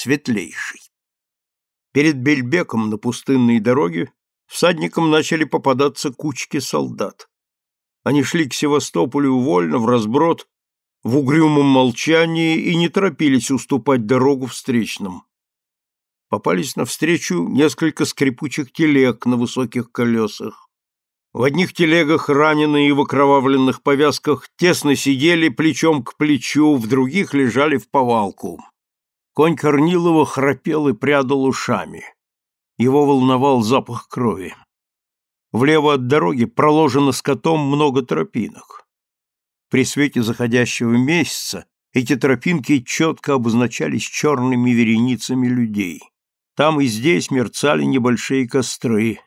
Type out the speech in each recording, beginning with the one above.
светлейший. Перед Бельбеком на пустынной дороге всадникам начали попадаться кучки солдат. Они шли к Севастополю вольно, в разброд, в угрюмом молчании и не торопились уступать дорогу встречным. Попались навстречу несколько скрипучих телег на высоких колесах. В одних телегах раненые в окровавленных повязках тесно сидели плечом к плечу, в других лежали в повалку. Конь Корнилова храпел и прядал ушами. Его волновал запах крови. Влево от дороги проложено скотом много тропинок. При свете заходящего месяца эти тропинки четко обозначались черными вереницами людей. Там и здесь мерцали небольшие костры.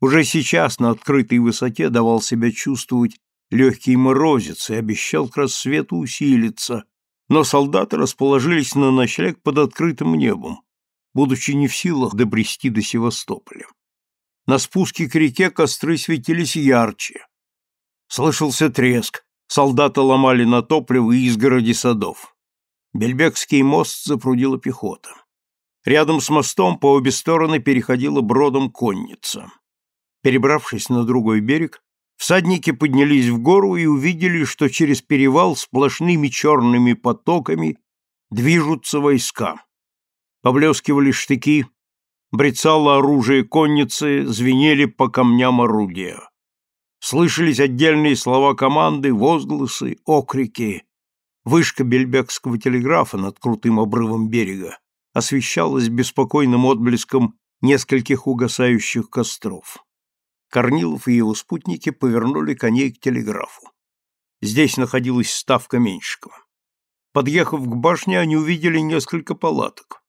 Уже сейчас на открытой высоте давал себя чувствовать легкий морозец и обещал к рассвету усилиться, но солдаты расположились на ночлег под открытым небом, будучи не в силах добрести до Севастополя. На спуске к реке костры светились ярче. Слышался треск, солдаты ломали на топливо изгороди садов. Бельбекский мост запрудила пехота. Рядом с мостом по обе стороны переходила бродом конница. Перебравшись на другой берег, всадники поднялись в гору и увидели, что через перевал сплошными черными потоками движутся войска. Поблескивали штыки, брецало оружие конницы, звенели по камням орудия. Слышались отдельные слова команды, возгласы, окрики. Вышка бельбекского телеграфа над крутым обрывом берега освещалась беспокойным отблеском нескольких угасающих костров. Корнилов и его спутники повернули коней к телеграфу. Здесь находилась ставка Меньшикова. Подъехав к башне, они увидели несколько палаток.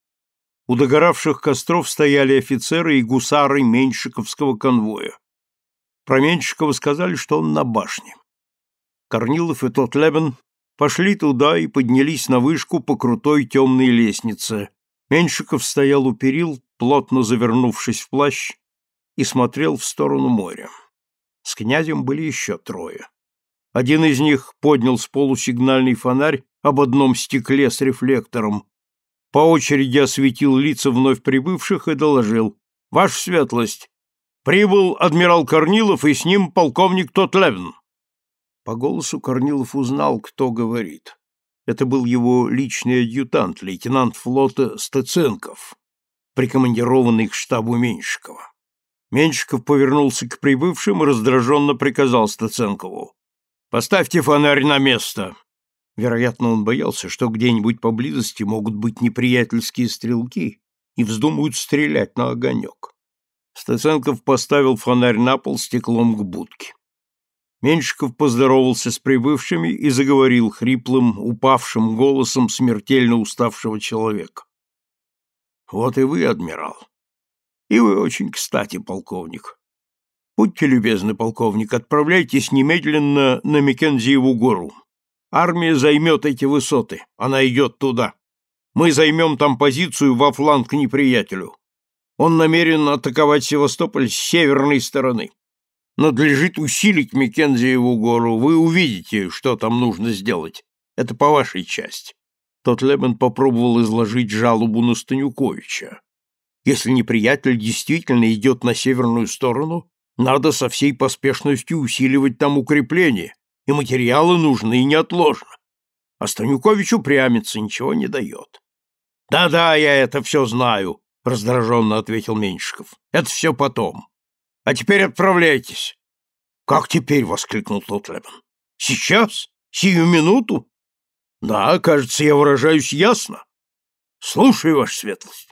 У догоравших костров стояли офицеры и гусары Меньшиковского конвоя. Про Меньшикова сказали, что он на башне. Корнилов и Тотлебен пошли туда и поднялись на вышку по крутой темной лестнице, Меньшиков стоял у перил, плотно завернувшись в плащ, и смотрел в сторону моря. С князем были еще трое. Один из них поднял с полу сигнальный фонарь об одном стекле с рефлектором, по очереди осветил лица вновь прибывших и доложил. «Ваша светлость! Прибыл адмирал Корнилов и с ним полковник Тотлевн». По голосу Корнилов узнал, кто говорит. Это был его личный адъютант, лейтенант флота Стеценков, прикомандированный к штабу Меньшикова. Меньшиков повернулся к прибывшим и раздраженно приказал Стеценкову. «Поставьте фонарь на место!» Вероятно, он боялся, что где-нибудь поблизости могут быть неприятельские стрелки и вздумают стрелять на огонек. Стеценков поставил фонарь на пол стеклом к будке. Меньшиков поздоровался с прибывшими и заговорил хриплым, упавшим голосом смертельно уставшего человека. «Вот и вы, адмирал. И вы очень кстати, полковник. Будьте любезны, полковник, отправляйтесь немедленно на Мекензиеву гору. Армия займет эти высоты, она идет туда. Мы займем там позицию во фланг неприятелю. Он намерен атаковать Севастополь с северной стороны надлежит усилить Мекензиеву гору. Вы увидите, что там нужно сделать. Это по вашей части. Тот Лебен попробовал изложить жалобу на Станюковича. Если неприятель действительно идет на северную сторону, надо со всей поспешностью усиливать там укрепления, и материалы нужны неотложно. А Станюкович упрямится, ничего не дает. «Да-да, я это все знаю», — раздраженно ответил Меньшиков. «Это все потом. А теперь отправляйтесь. Как теперь? воскликнул Тотлебен. Сейчас? Сию минуту? Да, кажется, я выражаюсь ясно. Слушай, ваша светлость.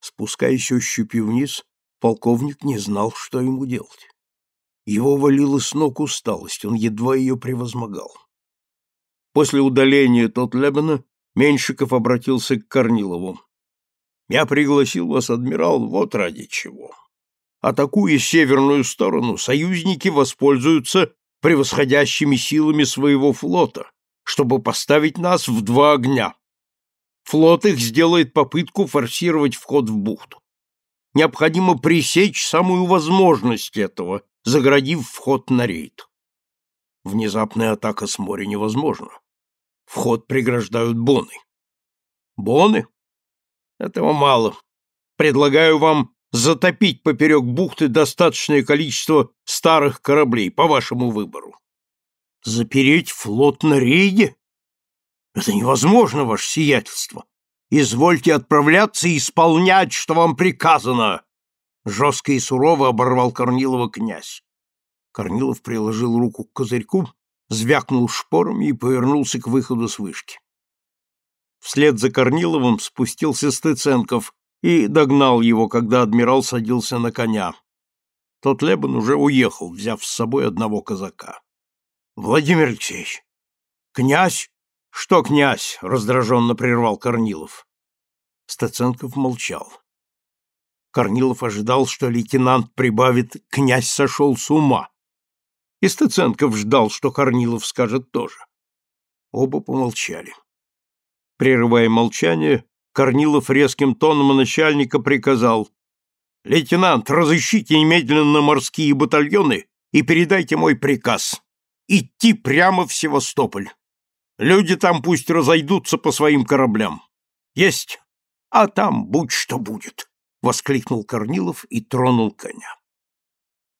Спускаясь ощупью вниз, полковник не знал, что ему делать. Его валила с ног усталость, он едва ее превозмогал. После удаления Тотлебена Меньшиков обратился к Корнилову. «Я пригласил вас, адмирал, вот ради чего. Атакуя северную сторону, союзники воспользуются превосходящими силами своего флота, чтобы поставить нас в два огня. Флот их сделает попытку форсировать вход в бухту. Необходимо пресечь самую возможность этого, заградив вход на рейд. Внезапная атака с моря невозможна. Вход преграждают боны. Боны? Этого мало. Предлагаю вам затопить поперек бухты достаточное количество старых кораблей, по вашему выбору. Запереть флот на рейде? Это невозможно, ваше сиятельство. Извольте отправляться и исполнять, что вам приказано. Жестко и сурово оборвал Корнилова князь. Корнилов приложил руку к козырьку, звякнул шпорами и повернулся к выходу с вышки. Вслед за Корниловым спустился Стыценков и догнал его, когда адмирал садился на коня. Тот Лебан уже уехал, взяв с собой одного казака. — Владимир Алексеевич! Князь! — Что князь? — раздраженно прервал Корнилов. Стаценков молчал. Корнилов ожидал, что лейтенант прибавит «князь сошел с ума». И Стаценков ждал, что Корнилов скажет тоже. Оба помолчали. Прерывая молчание, Корнилов резким тоном начальника приказал «Лейтенант, разыщите немедленно морские батальоны и передайте мой приказ. Идти прямо в Севастополь. Люди там пусть разойдутся по своим кораблям. Есть, а там будь что будет», — воскликнул Корнилов и тронул коня.